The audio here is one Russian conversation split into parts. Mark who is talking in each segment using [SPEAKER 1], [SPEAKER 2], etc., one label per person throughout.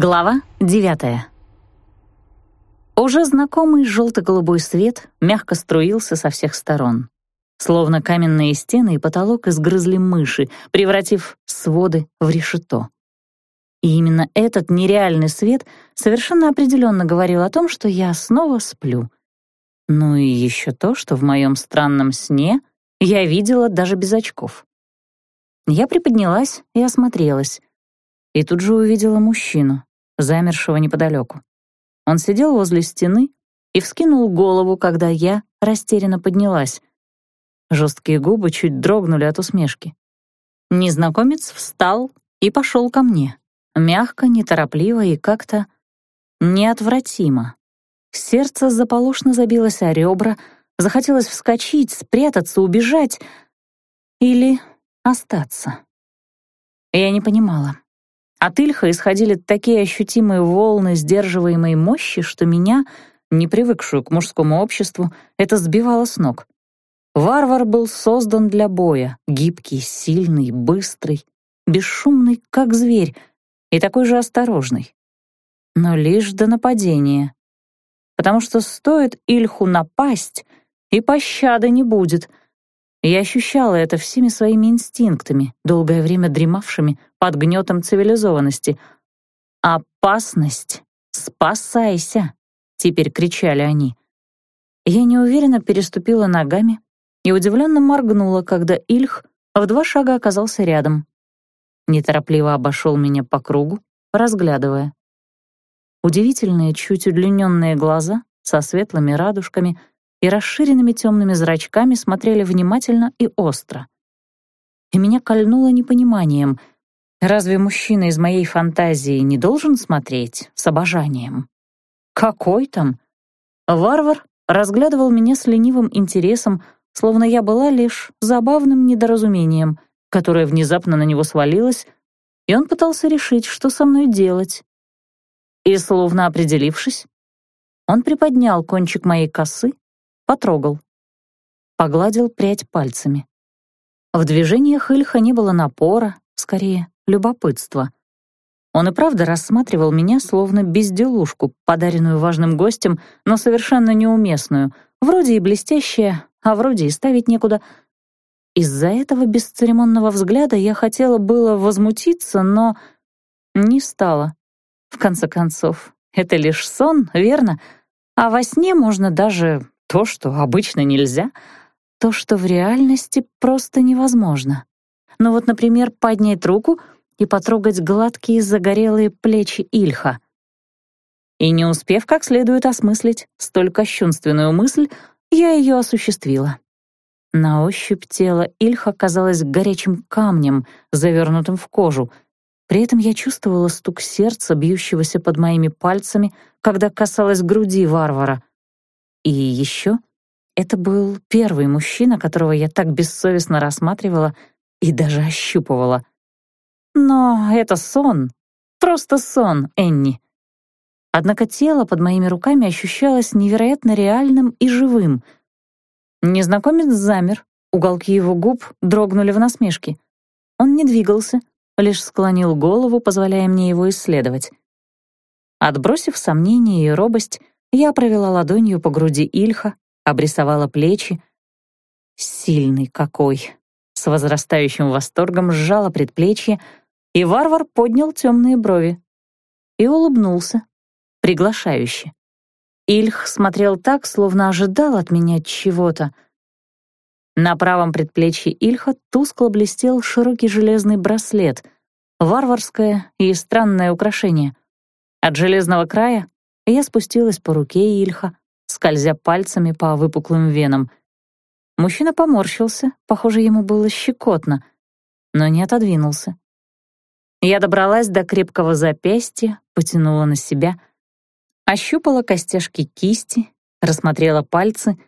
[SPEAKER 1] Глава девятая. Уже знакомый желто-голубой свет мягко струился со всех сторон. Словно каменные стены и потолок изгрызли мыши, превратив своды в решето. И именно этот нереальный свет совершенно определенно говорил о том, что я снова сплю. Ну и еще то, что в моем странном сне я видела даже без очков. Я приподнялась и осмотрелась и тут же увидела мужчину, замершего неподалеку. Он сидел возле стены и вскинул голову, когда я растерянно поднялась. Жесткие губы чуть дрогнули от усмешки. Незнакомец встал и пошел ко мне, мягко, неторопливо и как-то неотвратимо. Сердце заполошно забилось о ребра, захотелось вскочить, спрятаться, убежать или остаться. Я не понимала. От Ильха исходили такие ощутимые волны сдерживаемой мощи, что меня, не привыкшую к мужскому обществу, это сбивало с ног. Варвар был создан для боя, гибкий, сильный, быстрый, бесшумный, как зверь, и такой же осторожный. Но лишь до нападения. Потому что стоит Ильху напасть, и пощады не будет — я ощущала это всеми своими инстинктами, долгое время дремавшими под гнетом цивилизованности. «Опасность! Спасайся!» — теперь кричали они. Я неуверенно переступила ногами и удивленно моргнула, когда Ильх в два шага оказался рядом. Неторопливо обошел меня по кругу, разглядывая. Удивительные, чуть удлиненные глаза со светлыми радужками — и расширенными темными зрачками смотрели внимательно и остро. И меня кольнуло непониманием. Разве мужчина из моей фантазии не должен смотреть с обожанием? Какой там? Варвар разглядывал меня с ленивым интересом, словно я была лишь забавным недоразумением, которое внезапно на него свалилось, и он пытался решить, что со мной делать. И, словно определившись, он приподнял кончик моей косы Потрогал. Погладил прядь пальцами. В движениях Ильха не было напора, скорее, любопытства. Он и правда рассматривал меня словно безделушку, подаренную важным гостем, но совершенно неуместную, вроде и блестящая, а вроде и ставить некуда. Из-за этого бесцеремонного взгляда я хотела было возмутиться, но не стала. В конце концов, это лишь сон, верно? А во сне можно даже то, что обычно нельзя, то, что в реальности просто невозможно. Ну вот, например, поднять руку и потрогать гладкие загорелые плечи Ильха. И не успев как следует осмыслить столь кощунственную мысль, я ее осуществила. На ощупь тело Ильха казалось горячим камнем, завернутым в кожу. При этом я чувствовала стук сердца, бьющегося под моими пальцами, когда касалась груди варвара. И еще это был первый мужчина, которого я так бессовестно рассматривала и даже ощупывала. Но это сон, просто сон, Энни. Однако тело под моими руками ощущалось невероятно реальным и живым. Незнакомец замер, уголки его губ дрогнули в насмешке. Он не двигался, лишь склонил голову, позволяя мне его исследовать. Отбросив сомнения и робость, я провела ладонью по груди Ильха, обрисовала плечи. Сильный какой! С возрастающим восторгом сжала предплечье, и варвар поднял темные брови и улыбнулся, приглашающе. Ильх смотрел так, словно ожидал от меня чего-то. На правом предплечье Ильха тускло блестел широкий железный браслет, варварское и странное украшение. От железного края я спустилась по руке Ильха, скользя пальцами по выпуклым венам. Мужчина поморщился, похоже, ему было щекотно, но не отодвинулся. Я добралась до крепкого запястья, потянула на себя, ощупала костяшки кисти, рассмотрела пальцы.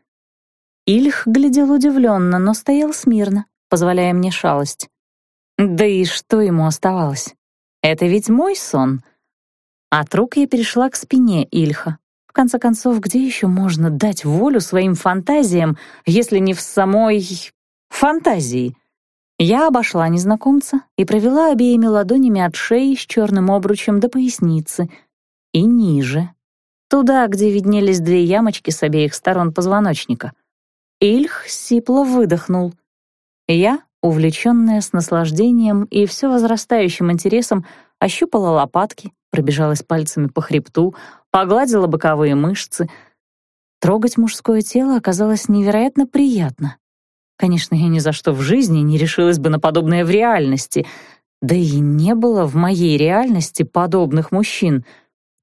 [SPEAKER 1] Ильх глядел удивленно, но стоял смирно, позволяя мне шалость. Да и что ему оставалось? Это ведь мой сон — от рук я перешла к спине Ильха. В конце концов, где еще можно дать волю своим фантазиям, если не в самой фантазии? Я обошла незнакомца и провела обеими ладонями от шеи с черным обручем до поясницы и ниже, туда, где виднелись две ямочки с обеих сторон позвоночника. Ильх сипло выдохнул. Я, увлеченная с наслаждением и все возрастающим интересом, ощупала лопатки, пробежалась пальцами по хребту, погладила боковые мышцы. Трогать мужское тело оказалось невероятно приятно. Конечно, я ни за что в жизни не решилась бы на подобное в реальности, да и не было в моей реальности подобных мужчин,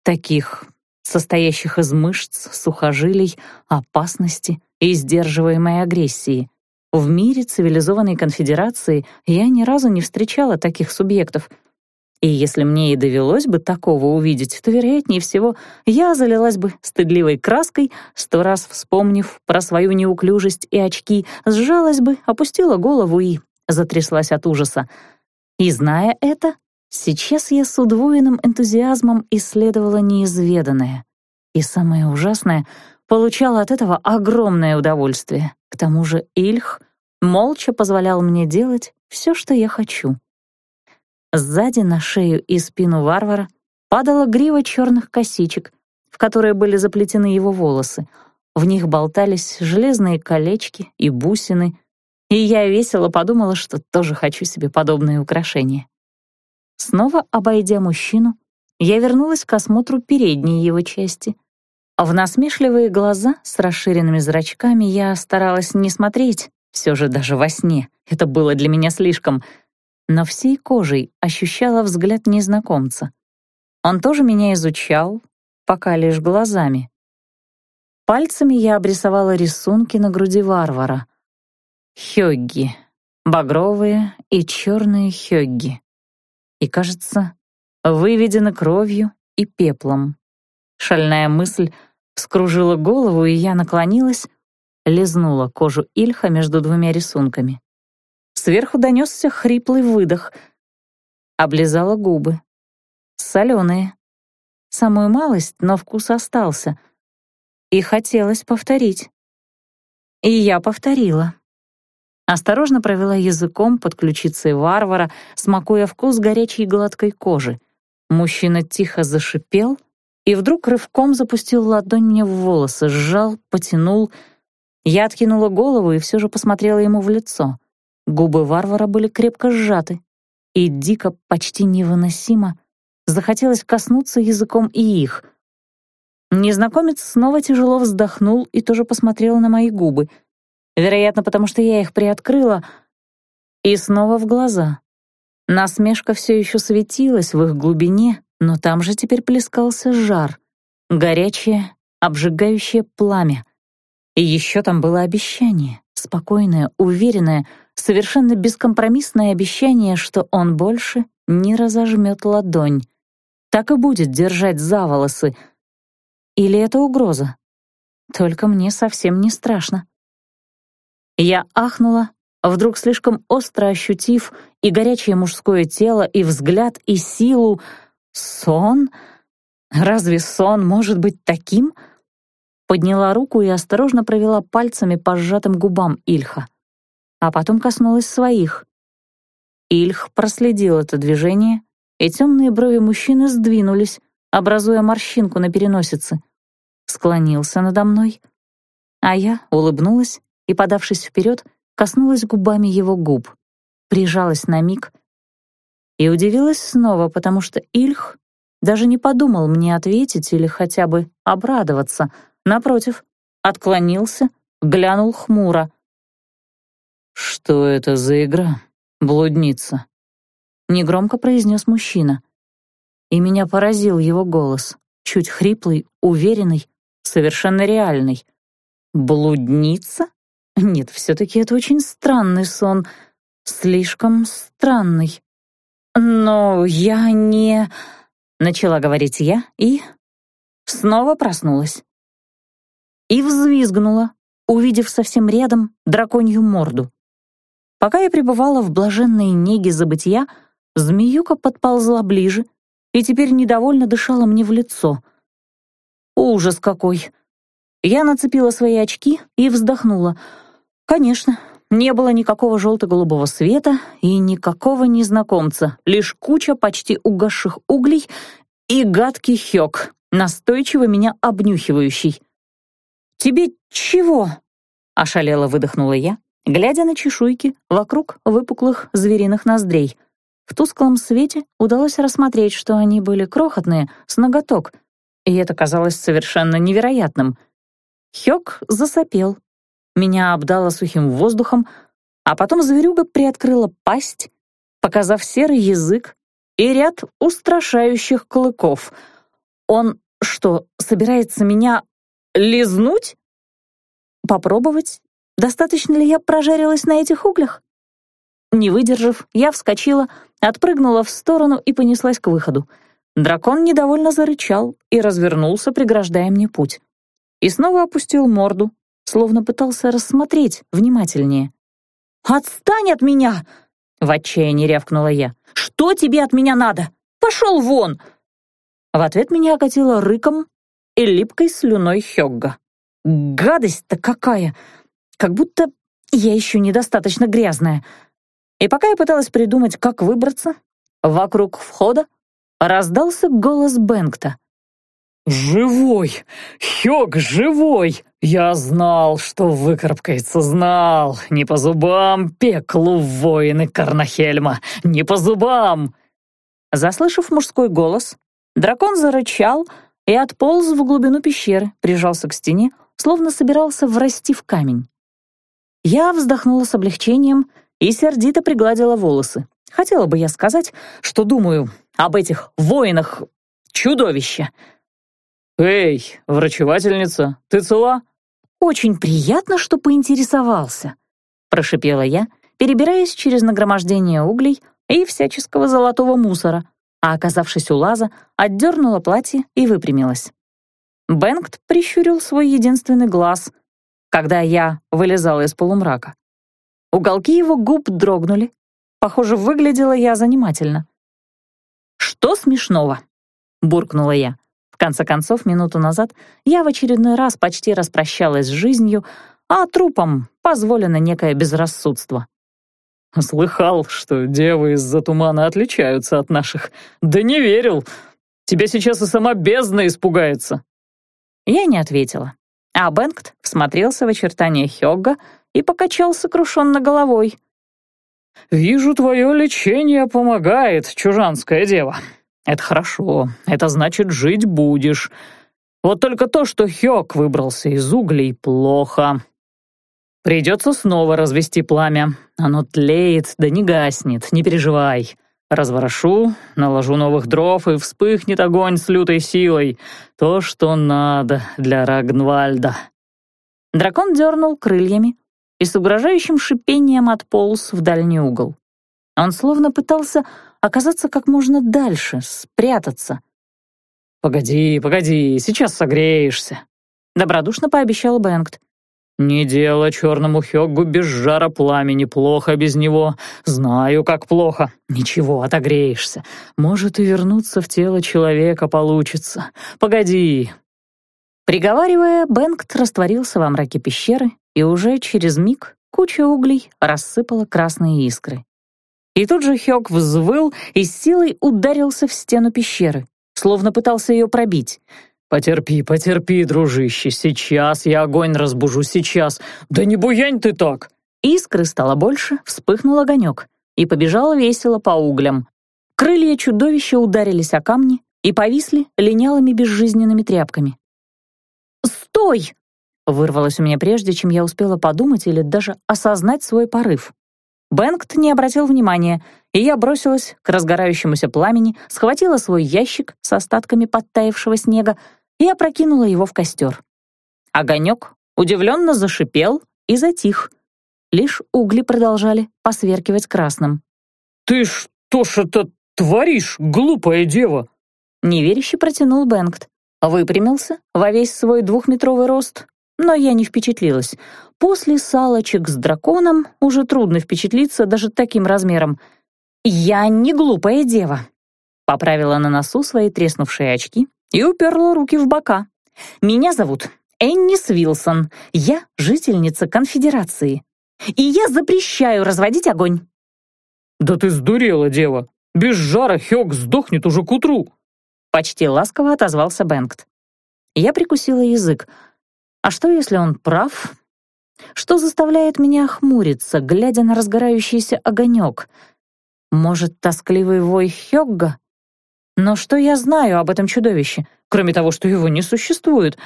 [SPEAKER 1] таких, состоящих из мышц, сухожилий, опасности и сдерживаемой агрессии. В мире цивилизованной конфедерации я ни разу не встречала таких субъектов — и если мне и довелось бы такого увидеть, то, вероятнее всего, я залилась бы стыдливой краской, сто раз вспомнив про свою неуклюжесть и очки, сжалась бы, опустила голову и затряслась от ужаса. И зная это, сейчас я с удвоенным энтузиазмом исследовала неизведанное. И самое ужасное — получала от этого огромное удовольствие. К тому же Ильх молча позволял мне делать все, что я хочу. Сзади на шею и спину варвара падала грива черных косичек, в которые были заплетены его волосы. В них болтались железные колечки и бусины, и я весело подумала, что тоже хочу себе подобные украшения. Снова обойдя мужчину, я вернулась к осмотру передней его части. В насмешливые глаза с расширенными зрачками я старалась не смотреть, все же даже во сне. Это было для меня слишком — но всей кожей ощущала взгляд незнакомца. Он тоже меня изучал, пока лишь глазами. Пальцами я обрисовала рисунки на груди варвара. Хёгги, багровые и черные хёгги. И, кажется, выведены кровью и пеплом. Шальная мысль скружила голову, и я наклонилась, лизнула кожу Ильха между двумя рисунками. Сверху донесся хриплый выдох. Облизала губы. Соленые. Самую малость, но вкус остался. И хотелось повторить. И я повторила. Осторожно провела языком под ключицей варвара, смакуя вкус горячей гладкой кожи. Мужчина тихо зашипел и вдруг рывком запустил ладонь мне в волосы, сжал, потянул. Я откинула голову и все же посмотрела ему в лицо. Губы варвара были крепко сжаты, и дико, почти невыносимо, захотелось коснуться языком и их. Незнакомец снова тяжело вздохнул и тоже посмотрел на мои губы, вероятно, потому что я их приоткрыла, и снова в глаза. Насмешка все еще светилась в их глубине, но там же теперь плескался жар, горячее, обжигающее пламя. И еще там было обещание, спокойное, уверенное, совершенно бескомпромиссное обещание, что он больше не разожмет ладонь. Так и будет держать за волосы. Или это угроза? Только мне совсем не страшно. Я ахнула, вдруг слишком остро ощутив и горячее мужское тело, и взгляд, и силу. Сон? Разве сон может быть таким? Подняла руку и осторожно провела пальцами по сжатым губам Ильха а потом коснулась своих. Ильх проследил это движение, и темные брови мужчины сдвинулись, образуя морщинку на переносице. Склонился надо мной, а я улыбнулась и, подавшись вперед, коснулась губами его губ, прижалась на миг и удивилась снова, потому что Ильх даже не подумал мне ответить или хотя бы обрадоваться. Напротив, отклонился, глянул хмуро — «Что это за игра, блудница?» Негромко произнес мужчина. И меня поразил его голос, чуть хриплый, уверенный, совершенно реальный. «Блудница? Нет, все-таки это очень странный сон, слишком странный. Но я не...» Начала говорить я и... Снова проснулась. И взвизгнула, увидев совсем рядом драконью морду. Пока я пребывала в блаженной неге забытия, змеюка подползла ближе и теперь недовольно дышала мне в лицо. Ужас какой! Я нацепила свои очки и вздохнула. Конечно, не было никакого желто-голубого света и никакого незнакомца, лишь куча почти угасших углей и гадкий хёк, настойчиво меня обнюхивающий. «Тебе чего?» — ошалело выдохнула я, глядя на чешуйки вокруг выпуклых звериных ноздрей. В тусклом свете удалось рассмотреть, что они были крохотные, с ноготок, и это казалось совершенно невероятным. Хёк засопел. Меня обдало сухим воздухом, а потом зверюга приоткрыла пасть, показав серый язык и ряд устрашающих клыков. Он что, собирается меня лизнуть? Попробовать, достаточно ли я прожарилась на этих углях? Не выдержав, я вскочила, отпрыгнула в сторону и понеслась к выходу. Дракон недовольно зарычал и развернулся, преграждая мне путь. И снова опустил морду, словно пытался рассмотреть внимательнее. «Отстань от меня!» — в отчаянии рявкнула я. «Что тебе от меня надо? Пошел вон!» В ответ меня окатило рыком и липкой слюной Хёгга. «Гадость-то какая! Как будто я еще недостаточно грязная!» И пока я пыталась придумать, как выбраться, вокруг входа раздался голос Бэнкта.
[SPEAKER 2] «Живой! Хёг живой! Я знал, что выкарабкается, знал! Не по зубам пеклу воины Карнахельма! Не по зубам!»
[SPEAKER 1] Заслышав мужской голос, дракон зарычал и отполз в глубину пещеры, прижался к стене, словно собирался врасти в камень. Я вздохнула с облегчением и сердито пригладила волосы. Хотела бы я сказать, что думаю об этих воинах чудовища,
[SPEAKER 2] «Эй, врачевательница, ты цела?»
[SPEAKER 1] «Очень приятно, что поинтересовался», — прошипела я, перебираясь через нагромождение углей и всяческого золотого мусора, а, оказавшись у лаза, отдернула платье и выпрямилась. Бенгт прищурил свой единственный глаз, когда я вылезала из полумрака. Уголки его губ дрогнули. Похоже, выглядела я занимательно. «Что смешного?» — буркнула я. В конце концов, минуту назад я в очередной раз почти распрощалась с жизнью, а трупам позволено некое безрассудство.
[SPEAKER 2] «Слыхал, что девы из-за тумана отличаются от наших. Да не верил. Тебя сейчас и сама бездна испугается».
[SPEAKER 1] Я не ответила, а Бенгт всмотрелся в очертания Хёгга и покачал сокрушенно головой.
[SPEAKER 2] «Вижу, твое лечение помогает, чужанская дева. Это хорошо, это значит, жить будешь. Вот только то, что Хёк выбрался из углей, плохо. Придется снова развести пламя. Оно тлеет, да не гаснет, не переживай. Разворошу, наложу новых дров, и вспыхнет огонь с лютой силой. То, что надо для Рагнвальда.
[SPEAKER 1] Дракон дернул крыльями и с угрожающим шипением отполз в дальний угол. Он словно пытался оказаться как можно дальше, спрятаться.
[SPEAKER 2] «Погоди, погоди, сейчас согреешься», — добродушно пообещал Бэнгт. «Не дело черному Хёггу без жара пламени, плохо без него. Знаю, как плохо. Ничего, отогреешься. Может, и вернуться в тело человека получится. Погоди».
[SPEAKER 1] Приговаривая, Бэнгт растворился во мраке пещеры, и уже через миг куча углей рассыпала красные искры. И тут же Хёк взвыл и с силой ударился в стену пещеры, словно пытался ее пробить.
[SPEAKER 2] «Потерпи, потерпи, дружище, сейчас я огонь разбужу, сейчас. Да не буянь ты так!»
[SPEAKER 1] Искры стало больше, вспыхнул огонек и побежал весело по углям. Крылья чудовища ударились о камни и повисли линялыми безжизненными тряпками. «Стой!» — вырвалось у меня прежде, чем я успела подумать или даже осознать свой порыв. Бэнгт не обратил внимания, и я бросилась к разгорающемуся пламени, схватила свой ящик с остатками подтаявшего снега и опрокинула его в костер. Огонек удивленно зашипел и затих. Лишь угли продолжали посверкивать красным.
[SPEAKER 2] «Ты что ж это творишь, глупая дева?»
[SPEAKER 1] Неверяще протянул Бэнгт. Выпрямился во весь свой двухметровый рост, но я не впечатлилась. После салочек с драконом уже трудно впечатлиться даже таким размером. «Я не глупая дева», — поправила на носу свои треснувшие очки и уперла руки в бока. «Меня зовут Энни Свилсон. Я жительница Конфедерации. И я запрещаю разводить огонь».
[SPEAKER 2] «Да ты сдурела, дева! Без жара Хёк сдохнет уже к утру!»
[SPEAKER 1] Почти ласково отозвался Бенгт. Я прикусила язык. А что, если он прав? Что заставляет меня хмуриться, глядя на разгорающийся огонек? Может, тоскливый вой Хёгга? Но что я знаю об этом чудовище, кроме того, что его не существует?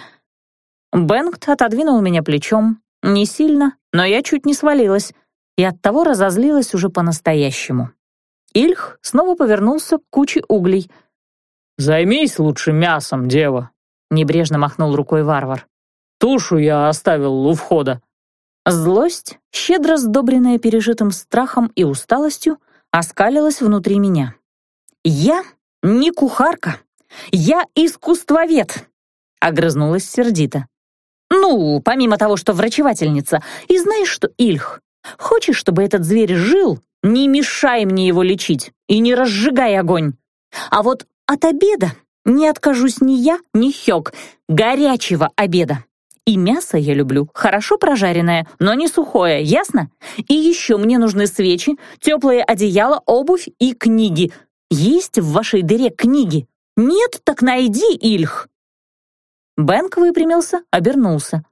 [SPEAKER 1] Бенгт отодвинул меня плечом. Не сильно, но я чуть не свалилась, и оттого разозлилась уже по-настоящему. Ильх снова повернулся к куче углей.
[SPEAKER 2] «Займись лучше мясом, дева», — небрежно махнул рукой варвар. «Тушу я оставил у входа».
[SPEAKER 1] Злость, щедро сдобренная пережитым страхом и усталостью, оскалилась внутри меня. «Я не кухарка, я искусствовед!» — огрызнулась сердито. «Ну, помимо того, что врачевательница. И знаешь что, Ильх, хочешь, чтобы этот зверь жил, не мешай мне его лечить и не разжигай огонь. А вот от обеда не откажусь ни я, ни Хёк, горячего обеда. И мясо я люблю, хорошо прожаренное, но не сухое, ясно? И еще мне нужны свечи, теплые одеяла, обувь и книги. Есть в вашей дыре книги? Нет, так найди, Ильх!» Бэнк выпрямился, обернулся.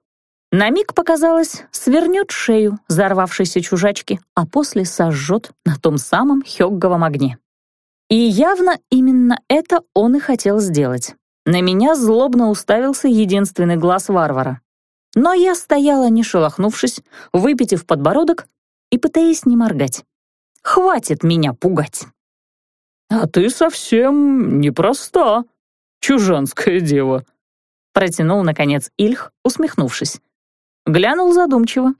[SPEAKER 1] На миг показалось, свернет шею взорвавшейся чужачки, а после сожжет на том самом хёгговом огне. И явно именно это он и хотел сделать. На меня злобно уставился единственный глаз варвара. Но я стояла, не шелохнувшись, выпитив подбородок и пытаясь не моргать. «Хватит меня пугать!»
[SPEAKER 2] «А ты совсем непроста, чужанская дева»,
[SPEAKER 1] протянул, наконец, Ильх, усмехнувшись. Глянул задумчиво.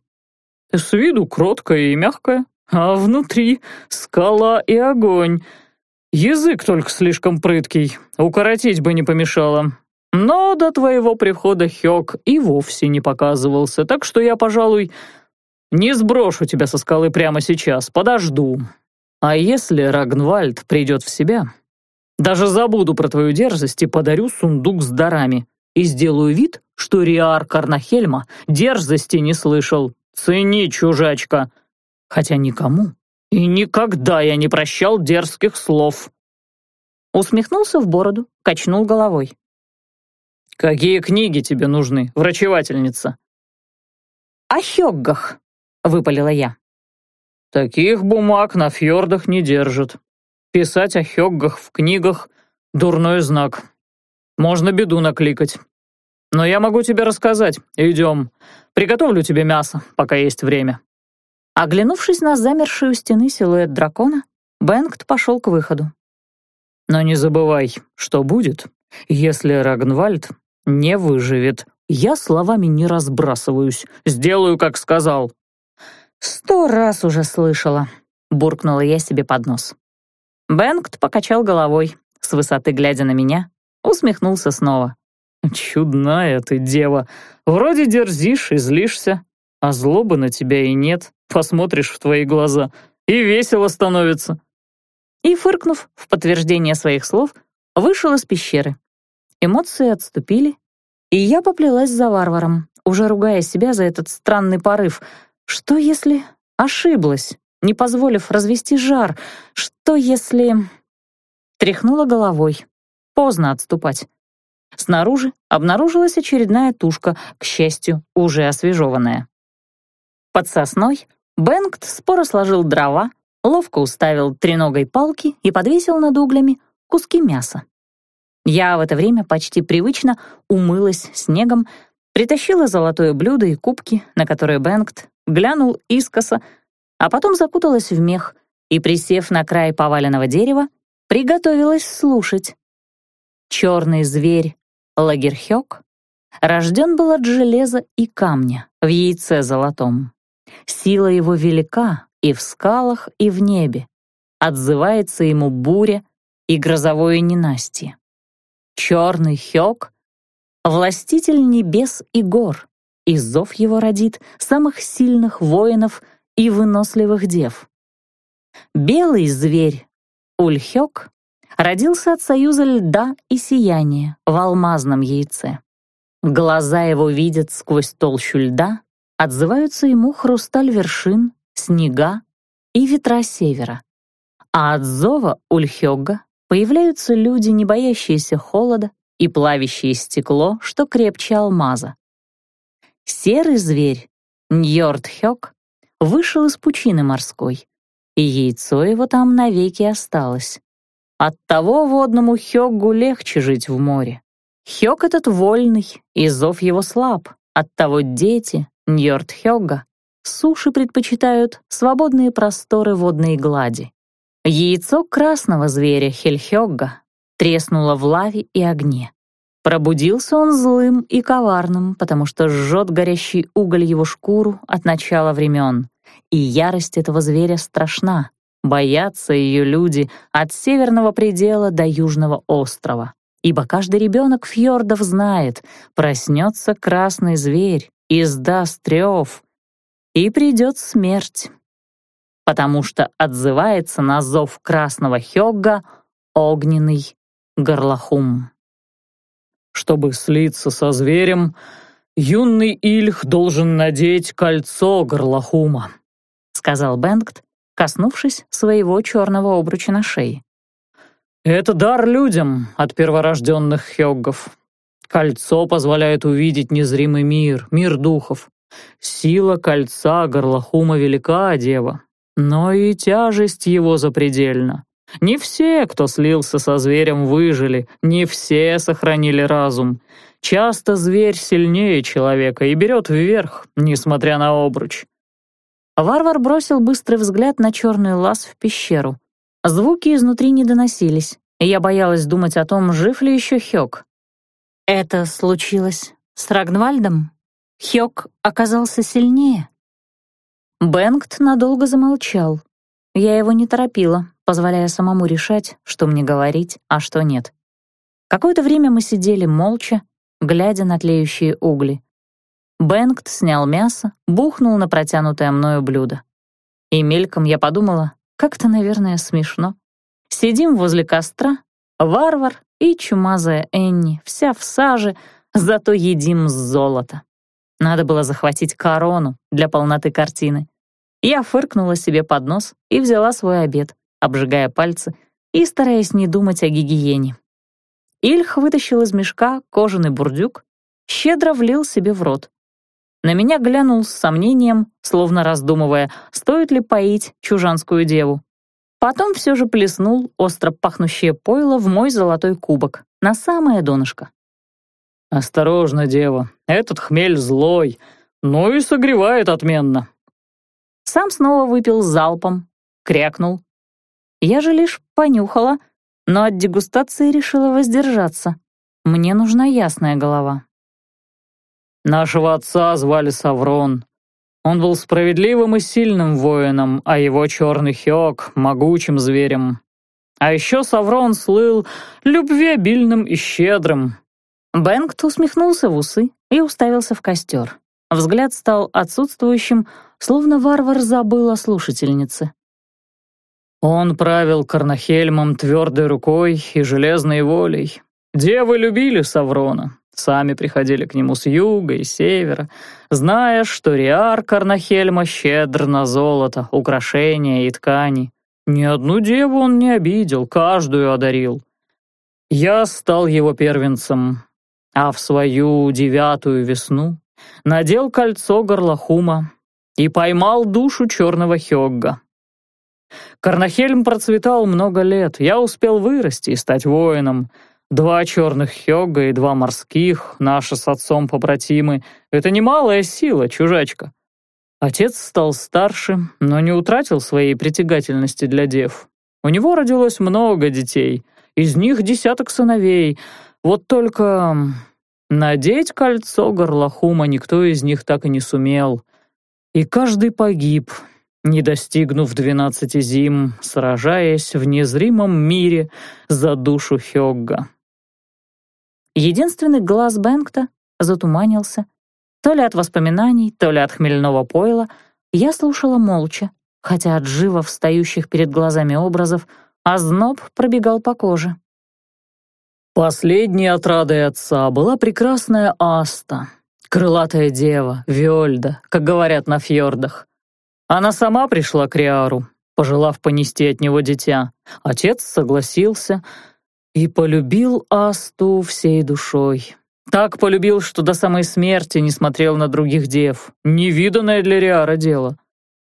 [SPEAKER 2] «С виду кроткая и мягкая, а внутри скала и огонь. Язык только слишком прыткий, укоротить бы не помешало. Но до твоего прихода Хёк и вовсе не показывался, так что я, пожалуй, не сброшу тебя со скалы прямо сейчас, подожду. А если Рагнвальд придет в себя, даже забуду про твою дерзость и подарю сундук с дарами и сделаю вид, что Риар Карнахельма дерзости не слышал. Цени, чужачка. Хотя никому и никогда я не прощал дерзких слов.
[SPEAKER 1] Усмехнулся в бороду, качнул головой.
[SPEAKER 2] «Какие книги тебе нужны, врачевательница?»
[SPEAKER 1] «О хёггах», — выпалила я.
[SPEAKER 2] «Таких бумаг на фьордах не держат. Писать о хёггах в книгах — дурной знак. Можно беду накликать. Но я могу тебе рассказать. Идем. Приготовлю тебе мясо, пока есть время».
[SPEAKER 1] Оглянувшись на замершую стены силуэт дракона, Бенгт пошел к выходу.
[SPEAKER 2] «Но не забывай, что будет, если Рагнвальд не выживет. Я словами не разбрасываюсь, сделаю, как сказал».
[SPEAKER 1] «Сто раз уже слышала», — буркнула я себе под нос. Бенгт покачал головой, с высоты глядя на меня, усмехнулся снова.
[SPEAKER 2] «Чудная ты дева. Вроде дерзишь и злишься, а злобы на тебя и нет. Посмотришь в твои глаза, и весело становится».
[SPEAKER 1] И, фыркнув в подтверждение своих слов, вышел из пещеры. Эмоции отступили, и я поплелась за варваром, уже ругая себя за этот странный порыв. Что если ошиблась, не позволив развести жар? Что если... Тряхнула головой. Поздно отступать. Снаружи обнаружилась очередная тушка, к счастью, уже освежеванная. Под сосной Бенгт споро сложил дрова, ловко уставил треногой палки и подвесил над углями куски мяса. Я в это время почти привычно умылась снегом, притащила золотое блюдо и кубки, на которые Бенгт глянул искоса, а потом закуталась в мех и, присев на край поваленного дерева, приготовилась слушать. Черный зверь Лагерхёк рожден был от железа и камня в яйце золотом. Сила его велика и в скалах, и в небе. Отзывается ему буря и грозовое ненастье. Черный Хёк — властитель небес и гор, и зов его родит самых сильных воинов и выносливых дев. Белый зверь Ульхёк родился от союза льда и сияния в алмазном яйце. Глаза его видят сквозь толщу льда, отзываются ему хрусталь вершин, снега и ветра севера. А от зова Ульхёга появляются люди, не боящиеся холода и плавящие стекло, что крепче алмаза. Серый зверь, Ньордхёг, вышел из пучины морской, и яйцо его там навеки осталось. Оттого водному Хёггу легче жить в море. Хёг этот вольный, и зов его слаб, оттого дети, Ньордхёга, суши предпочитают свободные просторы водной глади. Яйцо красного зверя Хельхёгга треснуло в лаве и огне. Пробудился он злым и коварным, потому что жжет горящий уголь его шкуру от начала времен. И ярость этого зверя страшна. Боятся ее люди от северного предела до южного острова. Ибо каждый ребенок фьордов знает, проснется красный зверь, издаст рев, и придет смерть. Потому что отзывается на зов красного Хёгга огненный горлохум.
[SPEAKER 2] Чтобы слиться со зверем, юный Ильх должен надеть кольцо горлохума,
[SPEAKER 1] сказал Бенгт, коснувшись своего черного обруча на шее.
[SPEAKER 2] «Это дар людям от перворожденных хёггов. Кольцо позволяет увидеть незримый мир, мир духов. Сила кольца горлохума велика, дева, но и тяжесть его запредельна. Не все, кто слился со зверем, выжили, не все сохранили разум. Часто зверь сильнее человека и берет вверх, несмотря на обруч.
[SPEAKER 1] Варвар бросил быстрый взгляд на черный лаз в пещеру. Звуки изнутри не доносились, и я боялась думать о том, жив ли еще Хёк. Это случилось с Рагнвальдом? Хёк оказался сильнее? Бенгт надолго замолчал. Я его не торопила, позволяя самому решать, что мне говорить, а что нет. Какое-то время мы сидели молча, глядя на тлеющие угли. Бенгт снял мясо, бухнул на протянутое мною блюдо. И мельком я подумала, как-то, наверное, смешно. Сидим возле костра, варвар и чумазая Энни, вся в саже, зато едим с золота. Надо было захватить корону для полноты картины. Я фыркнула себе под нос и взяла свой обед, обжигая пальцы и стараясь не думать о гигиене. Ильх вытащил из мешка кожаный бурдюк, щедро влил себе в рот. На меня глянул с сомнением, словно раздумывая, стоит ли поить чужанскую деву. Потом все же плеснул остро пахнущее пойло в мой золотой кубок, на самое донышко.
[SPEAKER 2] «Осторожно, дева, этот хмель злой, но и согревает отменно».
[SPEAKER 1] Сам снова выпил залпом, крякнул. Я же лишь понюхала, но от дегустации решила воздержаться. Мне нужна ясная голова.
[SPEAKER 2] Нашего отца звали Саврон. Он был справедливым и сильным воином, а его черный Хёк — могучим зверем. А еще Саврон слыл любвеобильным и щедрым.
[SPEAKER 1] Бенгт усмехнулся в усы и уставился в костер. Взгляд стал отсутствующим, словно варвар забыл о слушательнице.
[SPEAKER 2] Он правил Карнахельмом твердой рукой и железной волей. Девы любили Саврона, Сами приходили к нему с юга и севера, зная, что Риар Карнахельма щедр на золото, украшения и ткани. Ни одну деву он не обидел, каждую одарил. Я стал его первенцем, а в свою девятую весну надел кольцо горлохума и поймал душу черного Хёгга. Карнахельм процветал много лет, я успел вырасти и стать воином — Два черных хёга и два морских, наши с отцом побратимы. Это немалая сила, чужачка. Отец стал старше, но не утратил своей притягательности для дев. У него родилось много детей, из них десяток сыновей. Вот только надеть кольцо горлохума никто из них так и не сумел. И каждый погиб, не достигнув двенадцати зим, сражаясь в незримом мире за душу Хёгга.
[SPEAKER 1] Единственный глаз Бэнкта затуманился. То ли от воспоминаний, то ли от хмельного пойла. Я слушала молча, хотя от живо встающих перед глазами образов озноб пробегал по коже.
[SPEAKER 2] Последней отрадой отца была прекрасная Аста, Крылатая дева, Виольда, как говорят на фьордах. Она сама пришла к Риару, пожелав понести от него дитя. Отец согласился и полюбил Асту всей душой. Так полюбил, что до самой смерти не смотрел на других дев. Невиданное для Риара дело.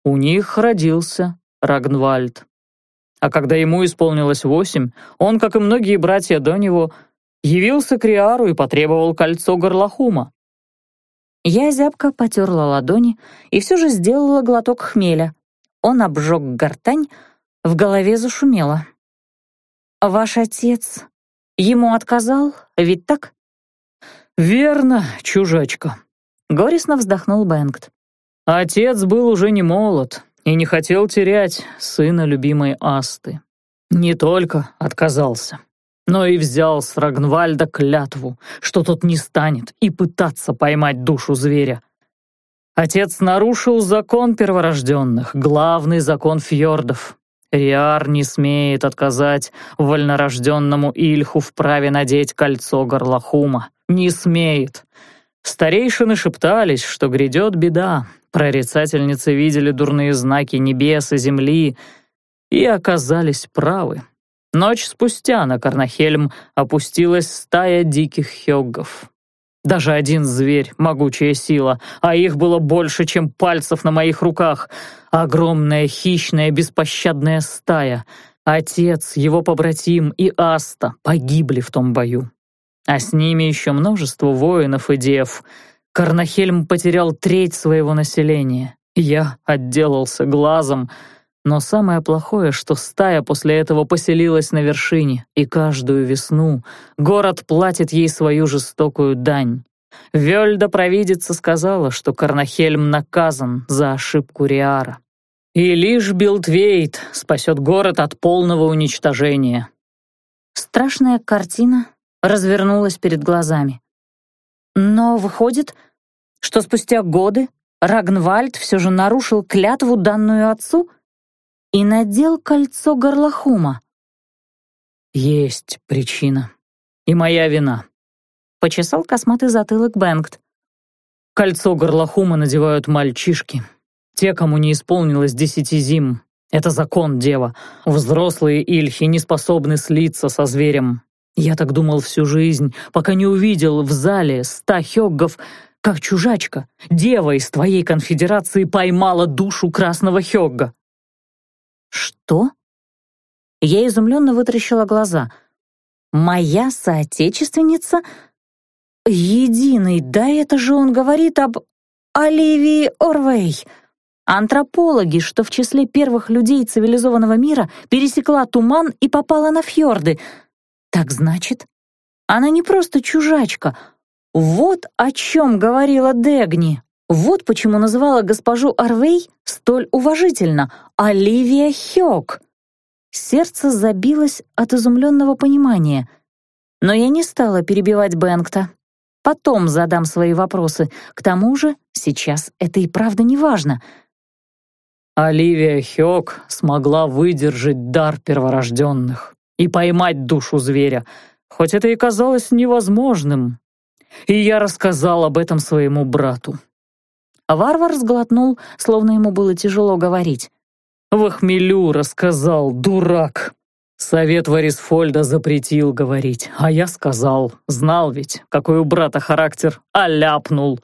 [SPEAKER 2] У них родился Рагнвальд. А когда ему исполнилось восемь, он, как и многие братья до него, явился к Риару и потребовал кольцо горлохума.
[SPEAKER 1] Я зябко потерла ладони и все же сделала глоток хмеля. Он обжег гортань, в голове зашумело. «Ваш отец ему отказал, ведь так?»
[SPEAKER 2] «Верно, чужачка», — горестно вздохнул Бенгт. «Отец был уже не молод и не хотел терять сына любимой Асты. Не только отказался, но и взял с Рагнвальда клятву, что тот не станет и пытаться поймать душу зверя. Отец нарушил закон перворожденных, главный закон фьордов. Риар не смеет отказать вольнорожденному Ильху в праве надеть кольцо горлохума. Не смеет. Старейшины шептались, что грядет беда. Прорицательницы видели дурные знаки небес и земли и оказались правы. Ночь спустя на Карнахельм опустилась стая диких хёггов. Даже один зверь — могучая сила, а их было больше, чем пальцев на моих руках. Огромная, хищная, беспощадная стая. Отец, его побратим и Аста погибли в том бою. А с ними еще множество воинов и дев. Карнахельм потерял треть своего населения. Я отделался глазом — но самое плохое, что стая после этого поселилась на вершине, и каждую весну город платит ей свою жестокую дань. Вельда-провидица сказала, что Карнахельм наказан за ошибку Риара. И лишь Билдвейт спасет город от полного уничтожения.
[SPEAKER 1] Страшная картина развернулась перед глазами. Но выходит, что спустя годы Рагнвальд все же нарушил клятву, данную отцу — и надел кольцо горлохума.
[SPEAKER 2] «Есть причина. И моя вина», — почесал косматый затылок Бэнгт. «Кольцо горлохума надевают мальчишки, те, кому не исполнилось десяти зим. Это закон, дева. Взрослые ильхи не способны слиться со зверем. Я так думал всю жизнь, пока не увидел в зале ста хёггов, как чужачка, дева из твоей конфедерации поймала душу красного хёгга.
[SPEAKER 1] «Что?» Я изумленно вытаращила глаза. «Моя соотечественница? Единый, да это же он говорит об Оливии Орвей!» Антропологи, что в числе первых людей цивилизованного мира пересекла туман и попала на фьорды. Так значит, она не просто чужачка. Вот о чем говорила Дегни. Вот почему называла госпожу Арвей столь уважительно Оливия Хёк. Сердце забилось от изумленного понимания. Но я не стала перебивать Бэнкта. Потом задам свои вопросы. К тому же сейчас это и правда не важно.
[SPEAKER 2] Оливия Хёк смогла выдержать дар перворожденных и поймать душу зверя, хоть это и казалось невозможным. И я рассказал об этом своему брату.
[SPEAKER 1] Варвар сглотнул, словно ему было тяжело говорить.
[SPEAKER 2] «В хмелю рассказал, дурак!» Совет Варисфольда запретил говорить, а я сказал, знал ведь, какой у брата характер, а ляпнул.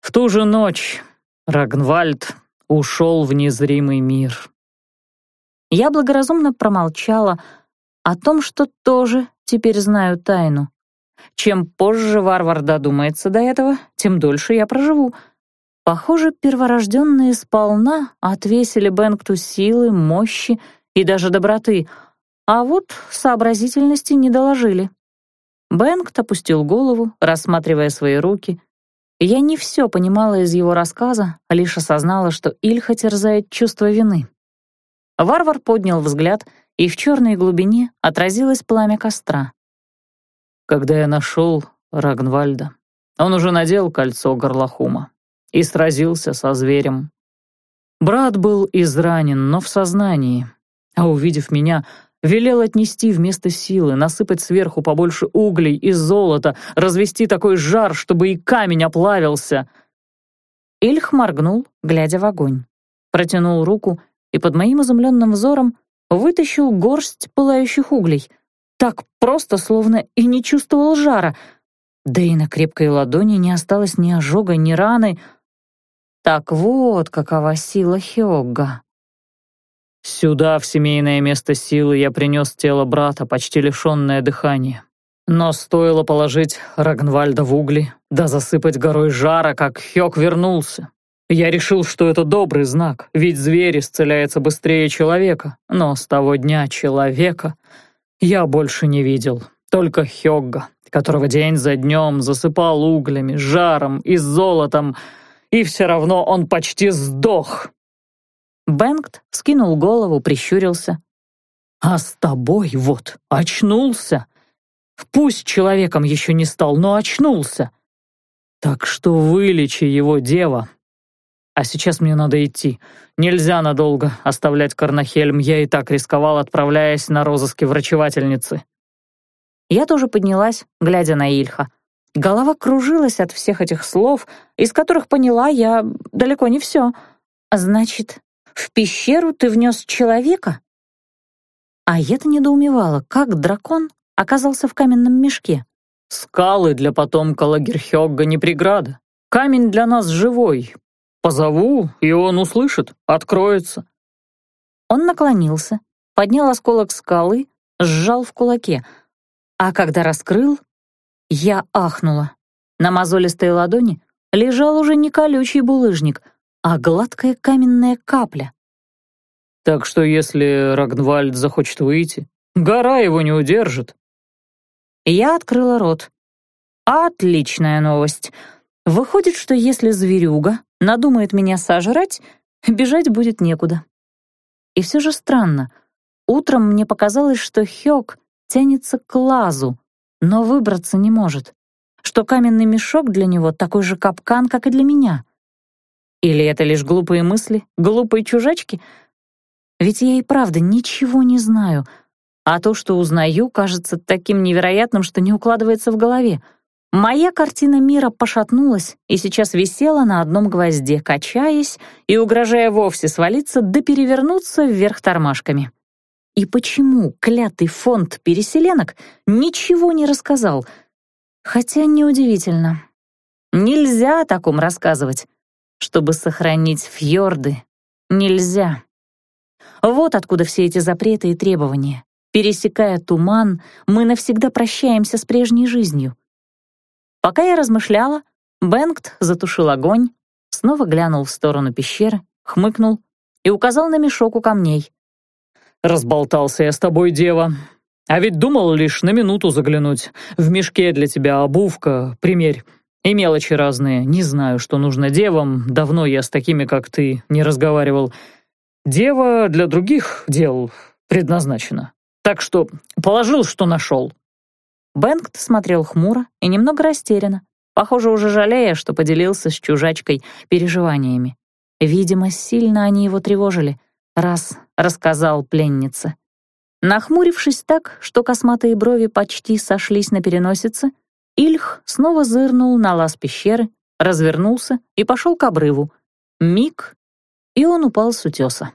[SPEAKER 2] В ту же ночь Рагнвальд ушел в незримый мир.
[SPEAKER 1] Я благоразумно промолчала о том, что тоже теперь знаю тайну. Чем позже варвар додумается до этого, тем дольше я проживу — Похоже, перворожденные сполна отвесили Бэнкту силы, мощи и даже доброты, а вот сообразительности не доложили. Бэнкт опустил голову, рассматривая свои руки. Я не все понимала из его рассказа, а лишь осознала, что Ильха терзает чувство вины. Варвар поднял взгляд, и в черной глубине отразилось пламя костра.
[SPEAKER 2] Когда я нашел Рагнвальда, он уже надел кольцо горлохума и сразился со зверем. Брат был изранен, но в сознании, а увидев меня, велел отнести вместо силы, насыпать сверху побольше углей и золота, развести такой жар, чтобы и камень оплавился.
[SPEAKER 1] Ильх моргнул, глядя в огонь. Протянул руку и под моим изумленным взором вытащил горсть пылающих углей. Так просто, словно и не чувствовал жара. Да и на крепкой ладони не осталось ни ожога, ни раны. Так вот, какова сила Хёгга.
[SPEAKER 2] «Сюда, в семейное место силы, я принес тело брата, почти лишенное дыхания. Но стоило положить Рагнвальда в угли, да засыпать горой жара, как Хёк вернулся. Я решил, что это добрый знак, ведь зверь исцеляется быстрее человека, но с того дня человека я больше не видел, только Хёгга, которого день за днем засыпал углями, жаром и золотом, и все равно он почти сдох.
[SPEAKER 1] Бенгт скинул голову, прищурился.
[SPEAKER 2] «А с тобой вот очнулся. Пусть человеком еще не стал, но очнулся. Так что вылечи его, дева. А сейчас мне надо идти. Нельзя надолго оставлять Карнахельм, я и так рисковал, отправляясь на розыски врачевательницы».
[SPEAKER 1] Я тоже поднялась, глядя на Ильха. Голова кружилась от всех этих слов, из которых поняла я далеко не все. Значит, в пещеру ты внес человека? А я-то недоумевала, как дракон оказался в каменном мешке.
[SPEAKER 2] Скалы для потомка Лагерхёгга не преграда. Камень для нас живой. Позову, и он услышит, откроется.
[SPEAKER 1] Он наклонился, поднял осколок скалы, сжал в кулаке. А когда раскрыл, я ахнула. На мозолистой ладони лежал уже не колючий булыжник, а гладкая каменная капля.
[SPEAKER 2] Так что если Рагнвальд захочет выйти, гора его не удержит.
[SPEAKER 1] Я открыла рот. Отличная новость. Выходит, что если зверюга надумает меня сожрать, бежать будет некуда. И все же странно. Утром мне показалось, что Хёк тянется к лазу, но выбраться не может, что каменный мешок для него такой же капкан, как и для меня. Или это лишь глупые мысли, глупые чужачки? Ведь я и правда ничего не знаю, а то, что узнаю, кажется таким невероятным, что не укладывается в голове. Моя картина мира пошатнулась и сейчас висела на одном гвозде, качаясь и угрожая вовсе свалиться да перевернуться вверх тормашками. И почему клятый фонд переселенок ничего не рассказал? Хотя неудивительно. Нельзя о таком рассказывать. Чтобы сохранить фьорды, нельзя. Вот откуда все эти запреты и требования. Пересекая туман, мы навсегда прощаемся с прежней жизнью. Пока я размышляла, Бенгт затушил огонь, снова глянул в сторону пещеры, хмыкнул и указал на мешок у камней.
[SPEAKER 2] «Разболтался я с тобой, дева. А ведь думал лишь на минуту заглянуть. В мешке для тебя обувка, примерь. И мелочи разные. Не знаю, что нужно девам. Давно я с такими, как ты, не разговаривал. Дева для других дел предназначена. Так что положил, что нашел».
[SPEAKER 1] Бенгт смотрел хмуро и немного растерянно, похоже, уже жалея, что поделился с чужачкой переживаниями. Видимо, сильно они его тревожили, раз рассказал пленнице. Нахмурившись так, что косматые брови почти сошлись на переносице, Ильх снова зырнул на лаз пещеры, развернулся и пошел к обрыву. Миг, и он упал с утеса.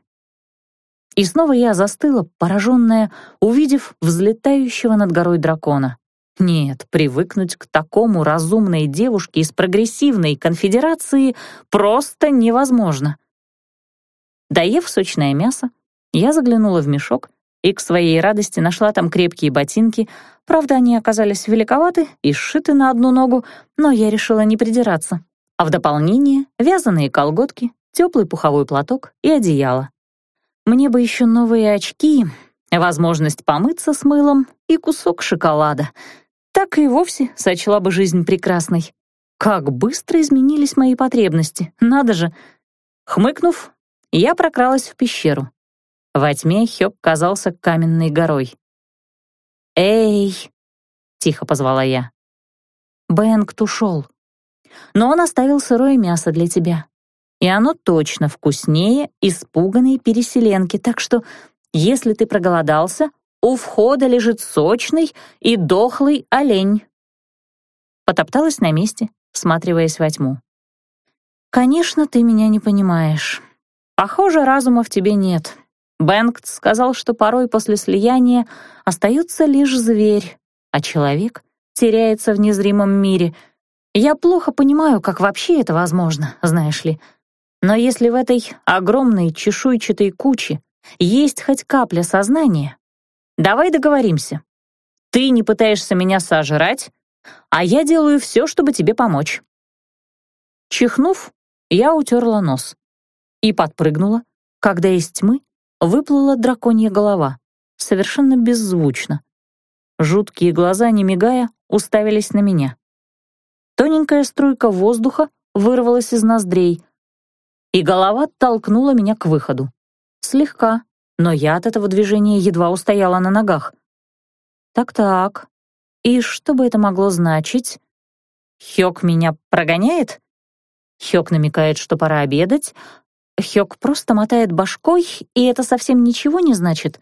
[SPEAKER 1] И снова я застыла, пораженная, увидев взлетающего над горой дракона. Нет, привыкнуть к такому разумной девушке из прогрессивной конфедерации просто невозможно. Доев сочное мясо, я заглянула в мешок и к своей радости нашла там крепкие ботинки. Правда, они оказались великоваты и сшиты на одну ногу, но я решила не придираться. А в дополнение — вязаные колготки, теплый пуховой платок и одеяло. Мне бы еще новые очки, возможность помыться с мылом и кусок шоколада. Так и вовсе сочла бы жизнь прекрасной. Как быстро изменились мои потребности, надо же. Хмыкнув, я прокралась в пещеру. Во тьме Хёк казался каменной горой. «Эй!» — тихо позвала я. Бэнгт ушел. Но он оставил сырое мясо для тебя. И оно точно вкуснее испуганной переселенки, так что, если ты проголодался, у входа лежит сочный и дохлый олень. Потопталась на месте, всматриваясь во тьму. «Конечно, ты меня не понимаешь. Похоже, разума в тебе нет. Бэнкт сказал, что порой после слияния остается лишь зверь, а человек теряется в незримом мире. Я плохо понимаю, как вообще это возможно, знаешь ли. Но если в этой огромной чешуйчатой куче есть хоть капля сознания, давай договоримся. Ты не пытаешься меня сожрать, а я делаю все, чтобы тебе помочь. Чихнув, я утерла нос и подпрыгнула, когда из тьмы выплыла драконья голова, совершенно беззвучно. Жуткие глаза, не мигая, уставились на меня. Тоненькая струйка воздуха вырвалась из ноздрей, и голова толкнула меня к выходу. Слегка, но я от этого движения едва устояла на ногах. Так-так, и что бы это могло значить? Хёк меня прогоняет? Хёк намекает, что пора обедать, Хёк просто мотает башкой, и это совсем ничего не значит.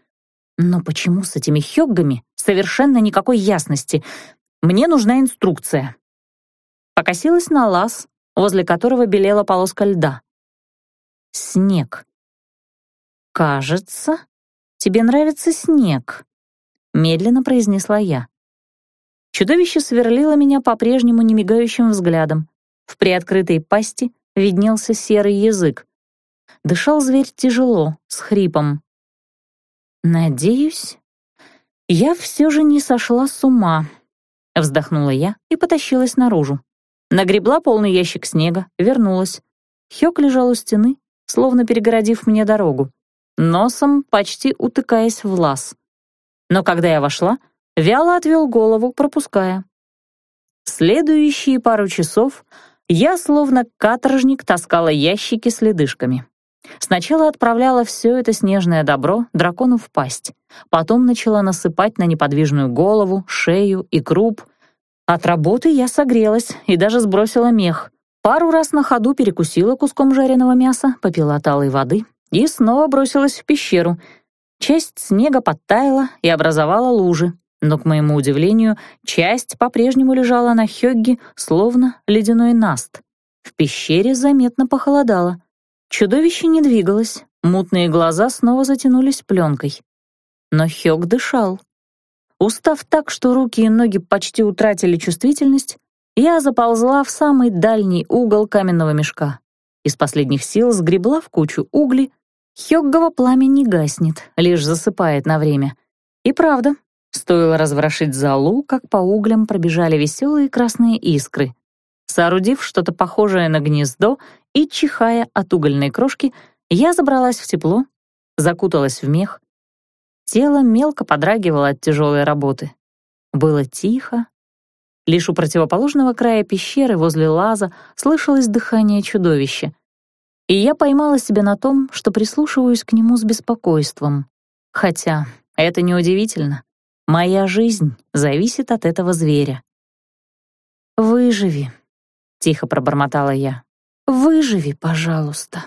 [SPEAKER 1] Но почему с этими хёггами совершенно никакой ясности? Мне нужна инструкция. Покосилась на лаз, возле которого белела полоска льда. Снег. «Кажется, тебе нравится снег», — медленно произнесла я. Чудовище сверлило меня по-прежнему немигающим взглядом. В приоткрытой пасти виднелся серый язык. Дышал зверь тяжело, с хрипом. «Надеюсь, я все же не сошла с ума», — вздохнула я и потащилась наружу. Нагребла полный ящик снега, вернулась. Хёк лежал у стены, словно перегородив мне дорогу, носом почти утыкаясь в лаз. Но когда я вошла, вяло отвел голову, пропуская. Следующие пару часов я, словно каторжник, таскала ящики с ледышками. Сначала отправляла все это снежное добро дракону в пасть, потом начала насыпать на неподвижную голову, шею и круп. От работы я согрелась и даже сбросила мех. Пару раз на ходу перекусила куском жареного мяса, попила талой воды и снова бросилась в пещеру. Часть снега подтаяла и образовала лужи, но, к моему удивлению, часть по-прежнему лежала на хёгге, словно ледяной наст. В пещере заметно похолодало. Чудовище не двигалось, мутные глаза снова затянулись пленкой. Но Хёг дышал. Устав так, что руки и ноги почти утратили чувствительность, я заползла в самый дальний угол каменного мешка. Из последних сил сгребла в кучу угли. Хёггово пламя не гаснет, лишь засыпает на время. И правда, стоило разворошить залу, как по углям пробежали веселые красные искры. Соорудив что-то похожее на гнездо и, чихая от угольной крошки, я забралась в тепло, закуталась в мех. Тело мелко подрагивало от тяжелой работы. Было тихо. Лишь у противоположного края пещеры возле лаза слышалось дыхание чудовища. И я поймала себя на том, что прислушиваюсь к нему с беспокойством. Хотя это неудивительно. Моя жизнь зависит от этого зверя. «Выживи», — тихо пробормотала я. Выживи, пожалуйста.